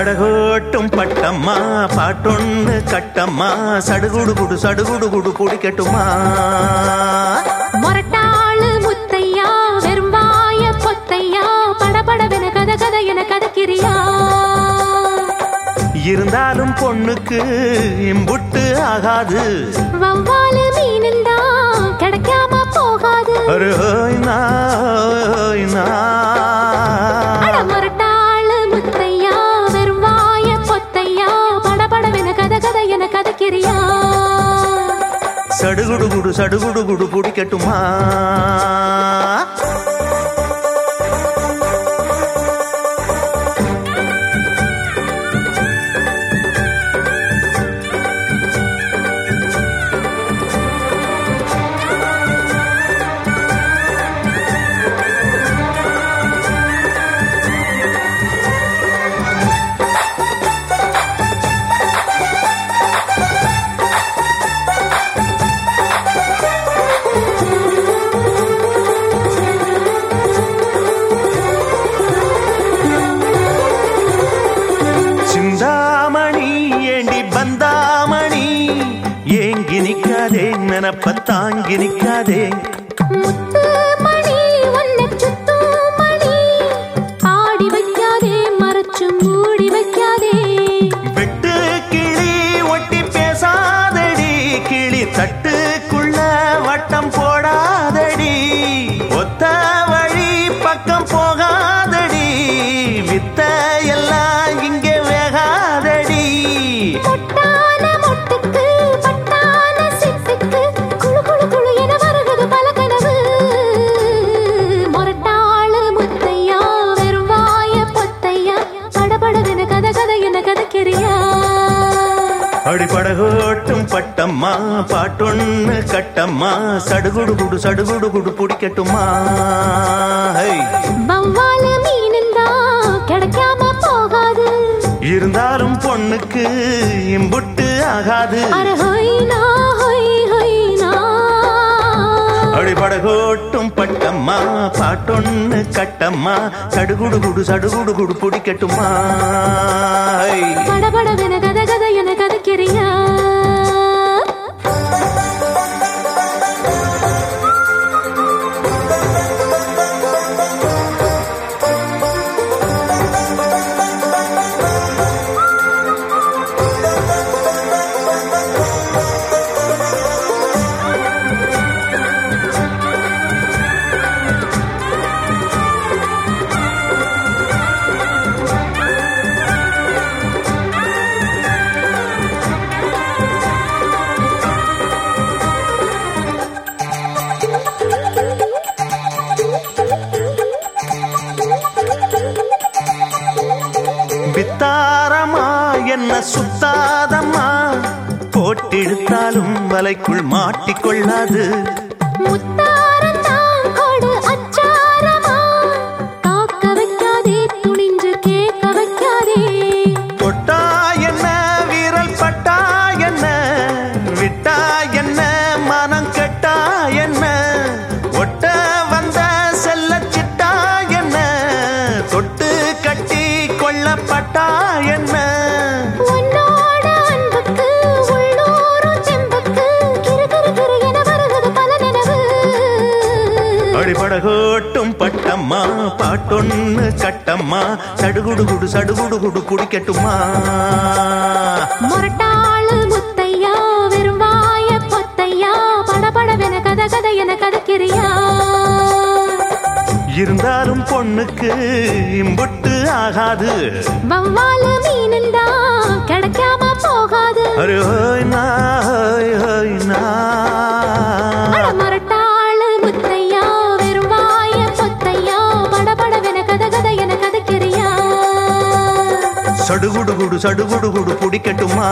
படகோட்டும் பட்டம்மா பாட்டொன்னு கட்டம்மா சடுகுடு குடு சடுகுடு குடு குடிக்கட்டுமா மொரட்டாளு முத்தையா வெறும்பாய பொத்தையா படபடவென கத கத என கதக்கிறியா? இருந்தாலும் பொண்ணுக்கு இம்புட்டு ஆகாது. வவ்வாலு மீனும் தான் கிடைக்காம போகாது. ஒரு ஹோய் நா, சடுகுடு குடு சடுகுடு குடு நினப்ப தாங்கி நிக்காதே பட்டம்மா பாட்டொன்னு கட்டம்மா சடுகுடு குடு சடுகுடு குடு பிடிக்கட்டுமா. வவ்வாலு கிடைக்காம போகாது. இருந்தாலும் பொண்ணுக்கு இம்புட்டு ஆகாது. அடிபடகோட்டும் பட்டம்மா பாட்டொன்னு கட்டம்மா சடுகுடு குடு சடுகுடு குடு பிடிக்கட்டுமா. படபடவென கத கத என கதக்கிறியா சுத்தாதம்மா. போட்டிடுத்தாலும் வலைக்குள் மாட்டிக்கொள்ளாது. முத்தாரம் அடிபடகோட்டும் பட்டம்மா பாட்டொன்னு கட்டம்மா சடுகுடு குடு சடுகுடு குடு குடிக்கட்டுமா மொரட்டாளு முத்தையா வெறும் வாய பொத்தையா படபடவென கத கத என கதக்கிறியா? இருந்தாலும் பொண்ணுக்கு இம்புட்டு ஆகாது. வவ்வாலு தான் கிடைக்காம போகாது. அரே ஹோய் சடுகுடுகுடு சடுகுடுகுடு பிடிக்கட்டுமா